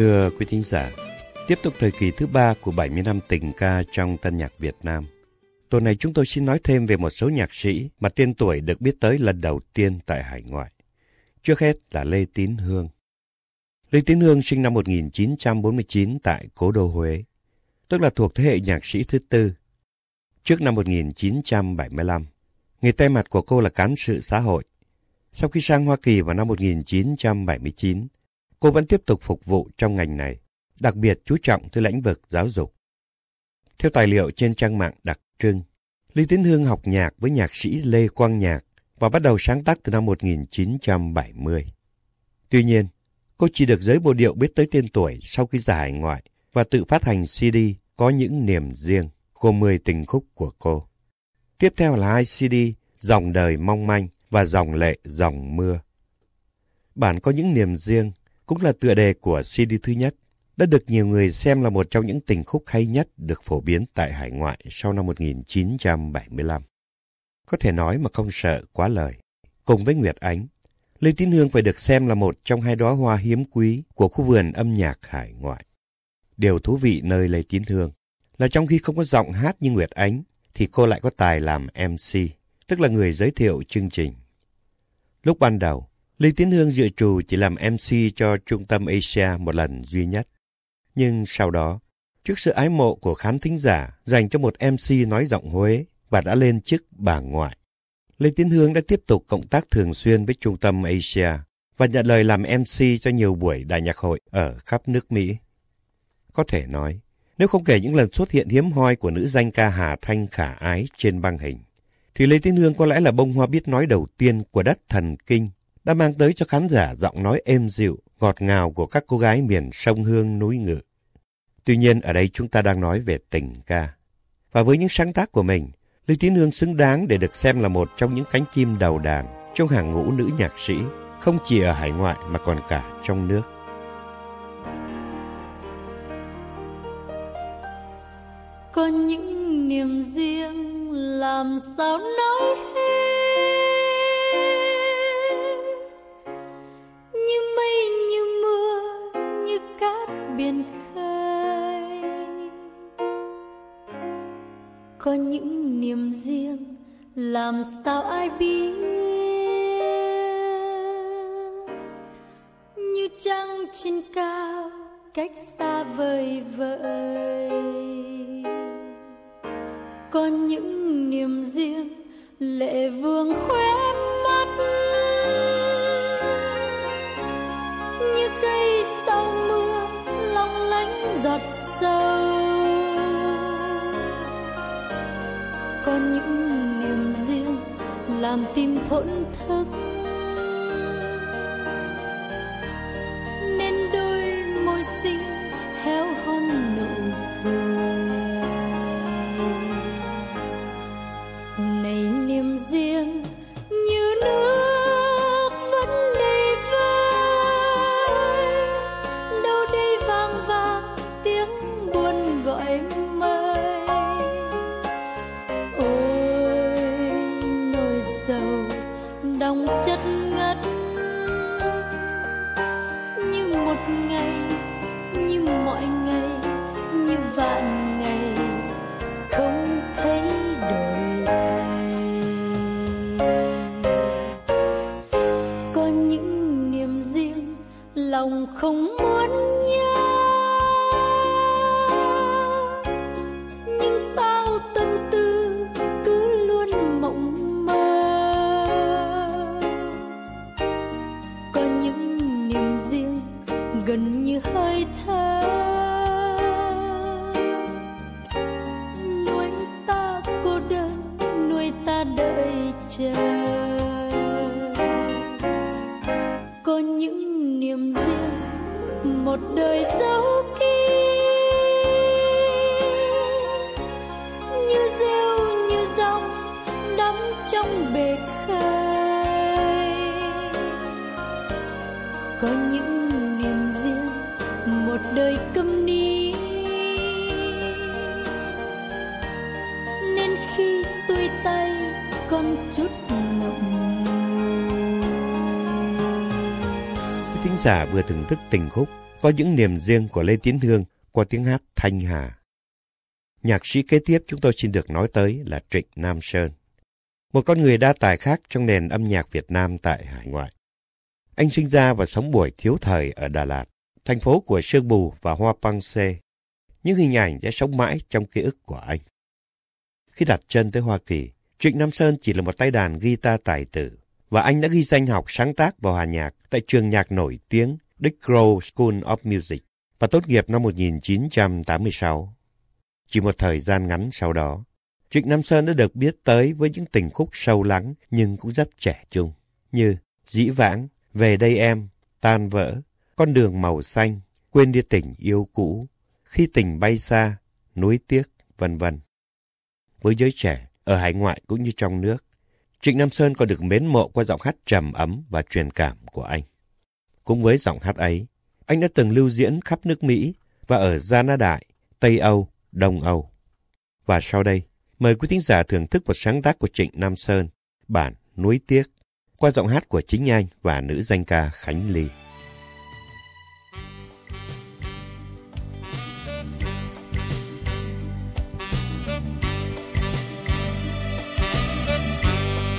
Thưa quý thính giả, tiếp tục thời kỳ thứ ba của 70 năm tình ca trong tân nhạc Việt Nam. Tuần này chúng tôi xin nói thêm về một số nhạc sĩ mà tên tuổi được biết tới lần đầu tiên tại hải ngoại. Trước hết là Lê Tín Hương. Lê Tín Hương sinh năm 1949 tại Cố Đô Huế, tức là thuộc thế hệ nhạc sĩ thứ tư. Trước năm 1975, nghề tay mặt của cô là cán sự xã hội. Sau khi sang Hoa Kỳ vào năm 1979, cô vẫn tiếp tục phục vụ trong ngành này, đặc biệt chú trọng tới lĩnh vực giáo dục. Theo tài liệu trên trang mạng đặc trưng, Lý Tiến Hương học nhạc với nhạc sĩ Lê Quang Nhạc và bắt đầu sáng tác từ năm 1970. Tuy nhiên, cô chỉ được giới bộ điệu biết tới tên tuổi sau khi ra hải ngoại và tự phát hành CD có những niềm riêng, gồm 10 tình khúc của cô. Tiếp theo là hai CD Dòng đời mong manh và Dòng lệ dòng mưa. Bản có những niềm riêng cũng là tựa đề của CD thứ nhất, đã được nhiều người xem là một trong những tình khúc hay nhất được phổ biến tại hải ngoại sau năm 1975. Có thể nói mà không sợ quá lời. Cùng với Nguyệt Ánh, Lê Tín Hương phải được xem là một trong hai đóa hoa hiếm quý của khu vườn âm nhạc hải ngoại. Điều thú vị nơi Lê Tín Hương là trong khi không có giọng hát như Nguyệt Ánh, thì cô lại có tài làm MC, tức là người giới thiệu chương trình. Lúc ban đầu, Lê Tiến Hương dự trù chỉ làm MC cho Trung tâm Asia một lần duy nhất. Nhưng sau đó, trước sự ái mộ của khán thính giả dành cho một MC nói giọng Huế và đã lên chức bà ngoại, Lê Tiến Hương đã tiếp tục cộng tác thường xuyên với Trung tâm Asia và nhận lời làm MC cho nhiều buổi đại nhạc hội ở khắp nước Mỹ. Có thể nói, nếu không kể những lần xuất hiện hiếm hoi của nữ danh ca Hà Thanh khả ái trên băng hình, thì Lê Tiến Hương có lẽ là bông hoa biết nói đầu tiên của đất thần kinh đã mang tới cho khán giả giọng nói êm dịu, ngọt ngào của các cô gái miền sông Hương núi Ngự. Tuy nhiên ở đây chúng ta đang nói về tình ca. Và với những sáng tác của mình, Lê Tiến Hương xứng đáng để được xem là một trong những cánh chim đầu đàn trong hàng ngũ nữ nhạc sĩ, không chỉ ở hải ngoại mà còn cả trong nước. Có những niềm riêng làm sao nói hết có những niềm riêng làm sao ai biết? Như trăng trên cao cách niềm riêng làm tim thổn thức. 暖 một đời dấu kín như rêu, như rong, đắm trong bể khơi. Có những niềm riêng, một đời câm ni nên khi xuôi tay, con chút ngập thính giả vừa thưởng thức tình khúc có những niềm riêng của Lê Tiến Hương qua tiếng hát Thanh Hà. Nhạc sĩ kế tiếp chúng tôi xin được nói tới là Trịnh Nam Sơn, một con người đa tài khác trong nền âm nhạc Việt Nam tại hải ngoại. Anh sinh ra và sống buổi thiếu thời ở Đà Lạt, thành phố của sương mù và hoa păng xê. Những hình ảnh sẽ sống mãi trong ký ức của anh. Khi đặt chân tới Hoa Kỳ, Trịnh Nam Sơn chỉ là một tay đàn guitar tài tử, và anh đã ghi danh học sáng tác và hòa nhạc tại trường nhạc nổi tiếng Dick Crow School of Music và tốt nghiệp năm 1986. Chỉ một thời gian ngắn sau đó, Trịnh Nam Sơn đã được biết tới với những tình khúc sâu lắng nhưng cũng rất trẻ trung, như Dĩ Vãng, Về đây em, Tan vỡ, Con đường màu xanh, Quên đi tình yêu cũ, Khi tình bay xa, Núi tiếc, vân vân. Với giới trẻ, ở hải ngoại cũng như trong nước, Trịnh Nam Sơn còn được mến mộ qua giọng hát trầm ấm và truyền cảm của anh. Cũng với giọng hát ấy, anh đã từng lưu diễn khắp nước Mỹ và ở Gia Na Đại, Tây Âu, Đông Âu. Và sau đây, mời quý thính giả thưởng thức một sáng tác của Trịnh Nam Sơn, bản Núi Tiếc, qua giọng hát của chính anh và nữ danh ca Khánh Ly.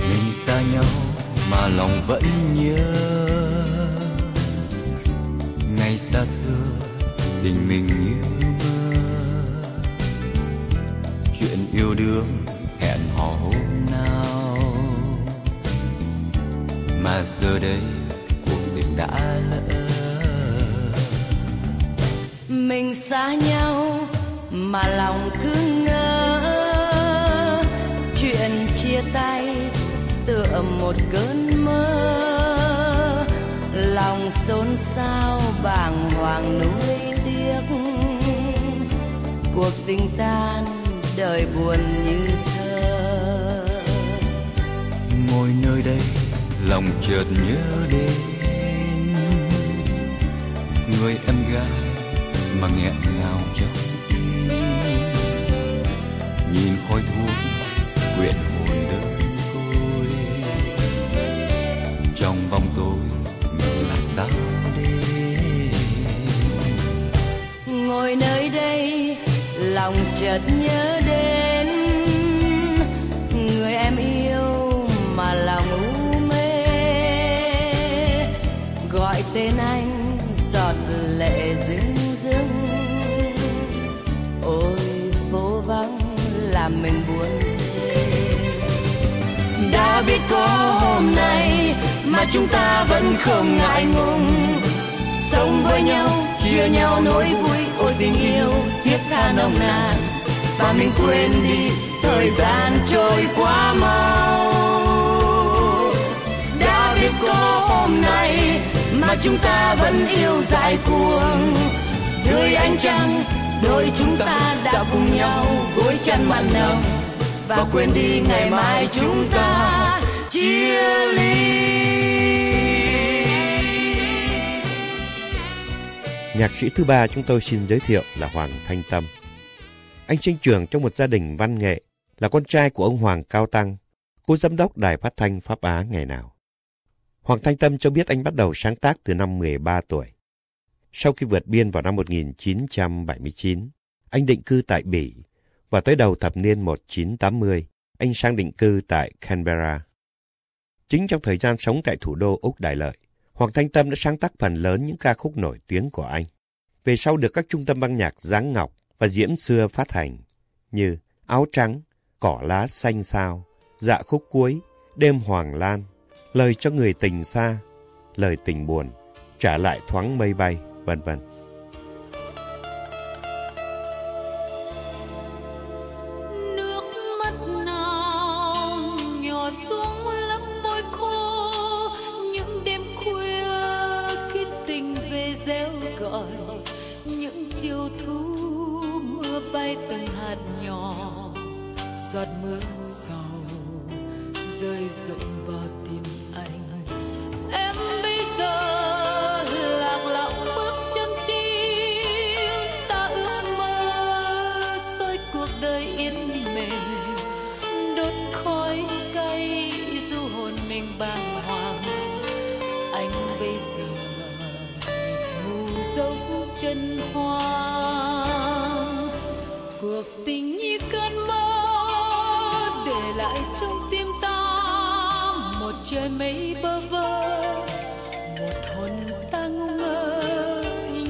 Mình xa nhau mà lòng vẫn nhớ xa nhau mà lòng cứ ngỡ. Chuyện chia tay tựa một cơn mơ. Lòng xôn xao bàng hoàng nuối tiếc. Cuộc tình tan, đời buồn như thơ. Ngồi nơi đây, lòng chợt nhớ đến. Người em gái mà nghẹn ngào trong tim nhìn khói thuốc, quyện hồn đơn côi. Trong bóng tối mình là sao đêm. Ngồi nơi đây, lòng chợt nhớ mà chúng ta vẫn không ngại ngùng. Sống với nhau, chia nhau nỗi vui, ôi tình yêu, thiết tha nồng nàn. Và mình quên đi, thời gian trôi quá mau. Đã biết có hôm nay mà chúng ta vẫn yêu dại cuồng. Dưới ánh trăng, đôi chúng ta đã cùng nhau gối chân mặn nồng. Và quên đi ngày mai chúng ta chia ly Nhạc sĩ thứ ba chúng tôi xin giới thiệu là Hoàng Thanh Tâm. Anh sinh trưởng trong một gia đình văn nghệ, là con trai của ông Hoàng Cao Tăng, cố giám đốc đài phát thanh Pháp Á ngày nào. Hoàng Thanh Tâm cho biết anh bắt đầu sáng tác từ năm 13 tuổi. Sau khi vượt biên vào năm 1979, anh định cư tại Bỉ và tới đầu thập niên 1980, anh sang định cư tại Canberra. Chính trong thời gian sống tại thủ đô Úc Đại Lợi, Hoàng Thanh Tâm đã sáng tác phần lớn những ca khúc nổi tiếng của anh. Về sau được các trung tâm băng nhạc Giáng Ngọc và Diễm Xưa phát hành như Áo Trắng, Cỏ Lá Xanh Sao, Dạ Khúc Cuối, Đêm Hoàng Lan, Lời cho người tình xa, Lời tình buồn, Trả lại thoáng mây bay, vân vân. Hoang cuộc tình như cơn mơ để lại trong tim ta một trời mây bơ vơ, một hồn ta ngu ngơ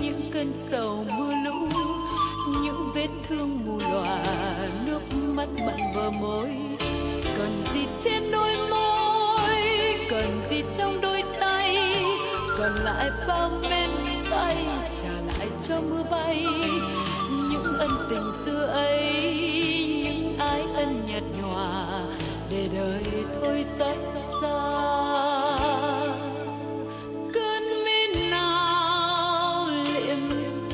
những cơn sầu mưa lũ, những vết thương mù lòa nước mắt mặn bờ môi. Còn gì trên đôi môi còn gì trong đôi tay, còn lại bao men say trả lại cho mưa bay. Những ân tình xưa ấy, những ái ân nhạt nhòa, để đời thôi xót xa. Cơn mê nào liệm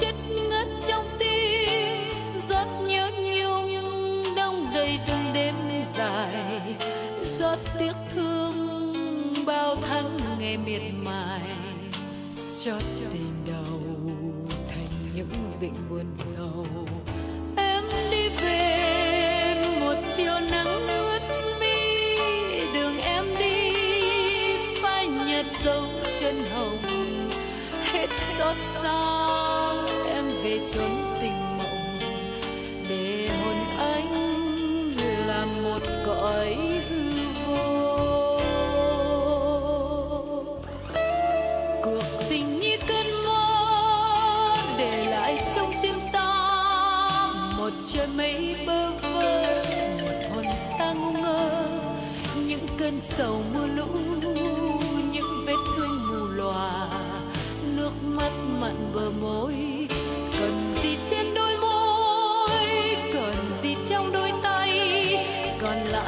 chất ngất trong tim, giọt nhớ nhung đông đầy từng đêm dài. Giọt tiếc thương bao tháng ngày miệt mài, cho xót xa em về chốn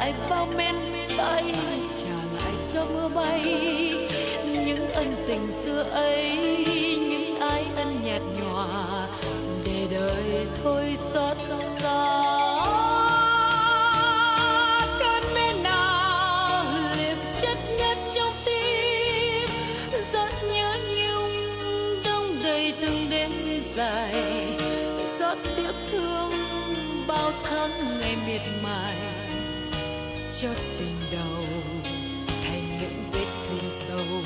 lại bao men say trả lại cho mưa bay. Những ân tình xưa ấy, những ái ân nhạt nhòa. Để đời thôi xót xa. Cơn mê nào liệp chất nhất trong tim. Rất nhớ nhung đông đầy từng đêm dài. Rất tiếc thương bao tháng ngày cho tình đầu thành những vết thương sâu.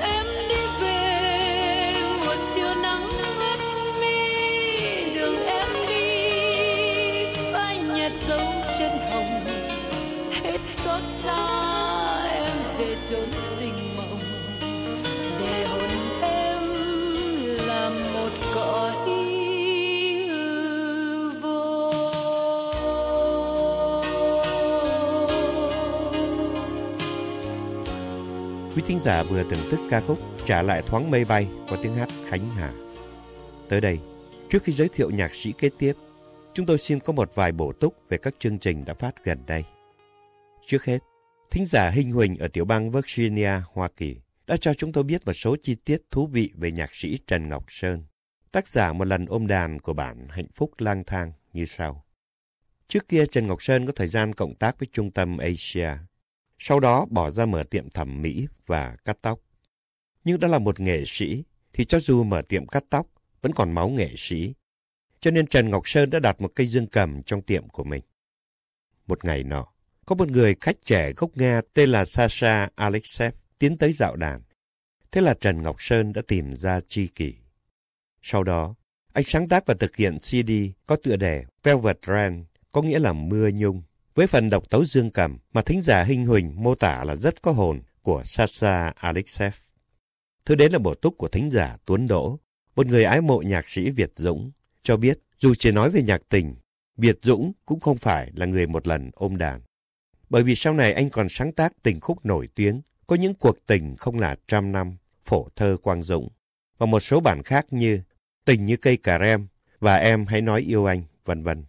Em đi về một chiều nắng ngất mi, đường em đi, phai nhạt dấu chân hồng, hết xót xa. Thính giả vừa thưởng thức ca khúc Trả lại thoáng mây bay qua tiếng hát Khánh Hà. Tới đây, trước khi giới thiệu nhạc sĩ kế tiếp, chúng tôi xin có một vài bổ túc về các chương trình đã phát gần đây. Trước hết, thính giả Hinh Huỳnh ở tiểu bang Virginia, Hoa Kỳ đã cho chúng tôi biết một số chi tiết thú vị về nhạc sĩ Trần Ngọc Sơn, tác giả một lần ôm đàn của bản Hạnh phúc lang thang như sau. Trước kia Trần Ngọc Sơn có thời gian cộng tác với trung tâm Asia, sau đó bỏ ra mở tiệm thẩm mỹ và cắt tóc. Nhưng đã là một nghệ sĩ, thì cho dù mở tiệm cắt tóc, vẫn còn máu nghệ sĩ. Cho nên Trần Ngọc Sơn đã đặt một cây dương cầm trong tiệm của mình. Một ngày nọ, có một người khách trẻ gốc Nga tên là Sasha Alexev tiến tới dạo đàn. Thế là Trần Ngọc Sơn đã tìm ra chi kỷ. Sau đó, anh sáng tác và thực hiện CD có tựa đề Velvet Rain, có nghĩa là mưa nhung, với phần độc tấu dương cầm mà thính giả Hinh Huỳnh mô tả là rất có hồn của Sasha Alexev. Thứ đến là bổ túc của thính giả Tuấn Đỗ, một người ái mộ nhạc sĩ Việt Dũng, cho biết dù chỉ nói về nhạc tình, Việt Dũng cũng không phải là người một lần ôm đàn. Bởi vì sau này anh còn sáng tác tình khúc nổi tiếng, có những cuộc tình không là trăm năm, phổ thơ Quang Dũng, và một số bản khác như Tình như cây cà rem và Em hãy nói yêu anh, vân vân.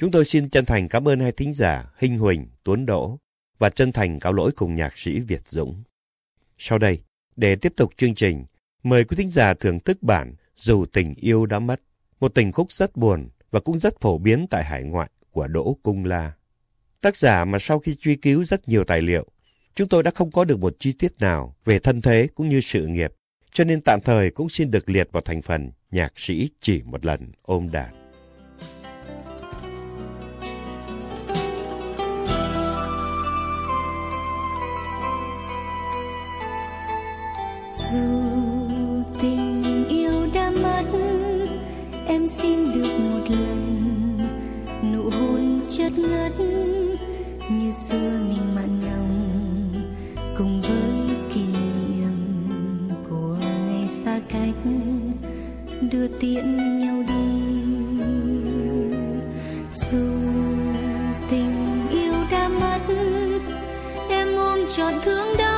Chúng tôi xin chân thành cảm ơn hai thính giả Hinh Huỳnh, Tuấn Đỗ và chân thành cáo lỗi cùng nhạc sĩ Việt Dũng. Sau đây, để tiếp tục chương trình, mời quý thính giả thưởng thức bản Dù tình yêu đã mất, một tình khúc rất buồn và cũng rất phổ biến tại hải ngoại của Đỗ Cung La. Tác giả mà sau khi truy cứu rất nhiều tài liệu, chúng tôi đã không có được một chi tiết nào về thân thế cũng như sự nghiệp, cho nên tạm thời cũng xin được liệt vào thành phần nhạc sĩ chỉ một lần ôm đàn. Dù tình yêu đã mất, em xin được một lần nụ hôn chất ngất như xưa mình mặn nồng cùng với kỷ niệm của ngày xa cách đưa tiễn nhau đi. Dù tình yêu đã mất, em ôm trọn thương đau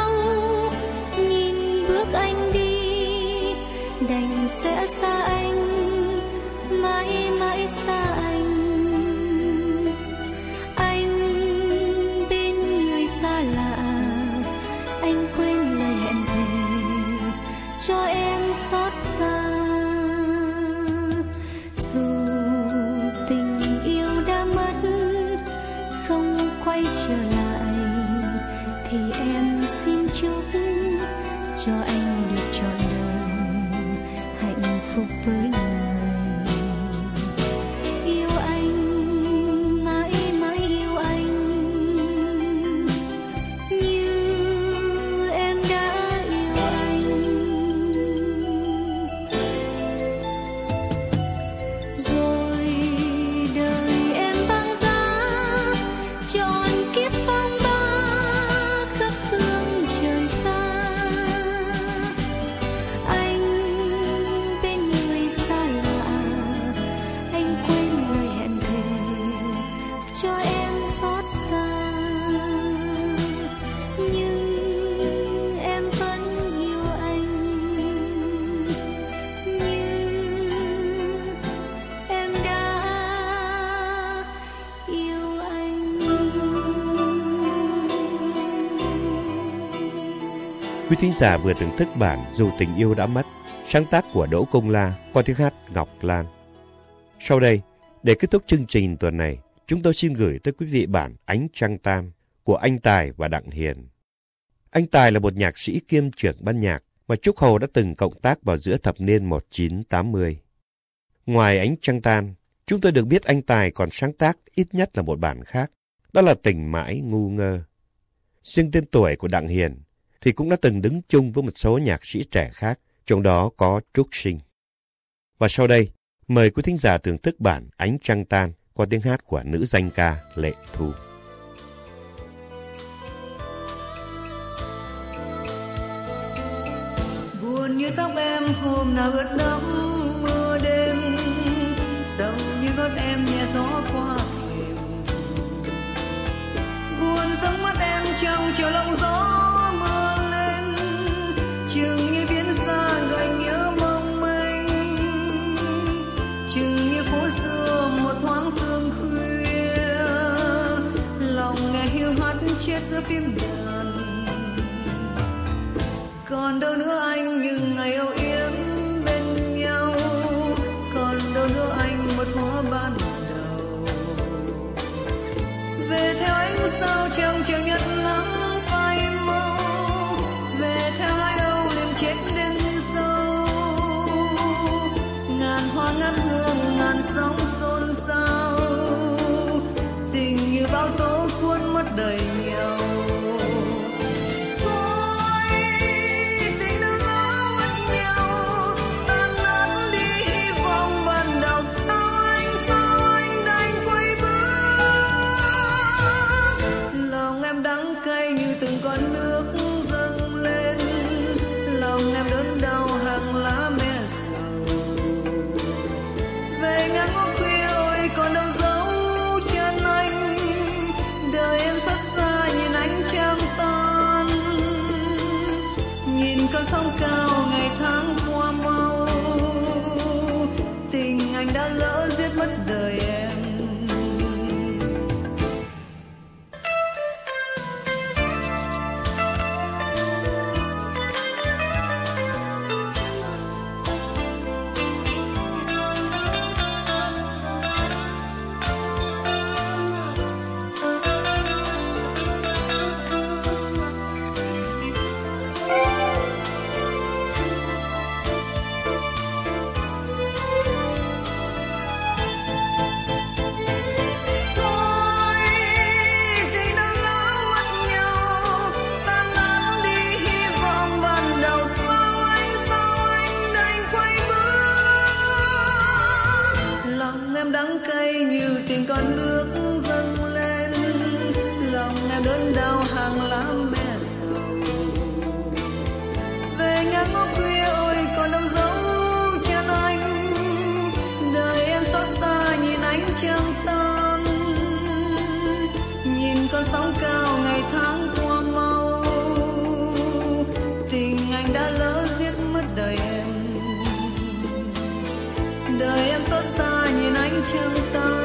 sẽ xa anh mãi mãi xa anh Quý thính giả vừa thưởng thức bản Dù tình yêu đã mất, sáng tác của Đỗ Công La qua tiếng hát Ngọc Lan. Sau đây, để kết thúc chương trình tuần này, chúng tôi xin gửi tới quý vị bản Ánh Trăng Tan của anh Tài và Đặng Hiền. Anh Tài là một nhạc sĩ kiêm trưởng ban nhạc mà Trúc Hồ đã từng cộng tác vào giữa thập niên 1980. Ngoài Ánh Trăng Tan, chúng tôi được biết anh Tài còn sáng tác ít nhất là một bản khác, đó là Tình Mãi Ngu Ngơ. Riêng tên tuổi của Đặng Hiền thì cũng đã từng đứng chung với một số nhạc sĩ trẻ khác, trong đó có Trúc Sinh. Và sau đây, mời quý thính giả thưởng thức bản Ánh Trăng Tan qua tiếng hát của nữ danh ca Lệ Thu. buồn như tóc em hôm nào ướt đẫm mưa đêm sầu như gót em nhẹ gió qua thềm buồn giống mắt em trong chiều lộng gió giữa phim đàn còn đâu nữa anh những ngày âu yếm bên nhau. Còn đâu nữa anh, một hóa ban đầu. Về theo anh sao trong chiều nhật 就到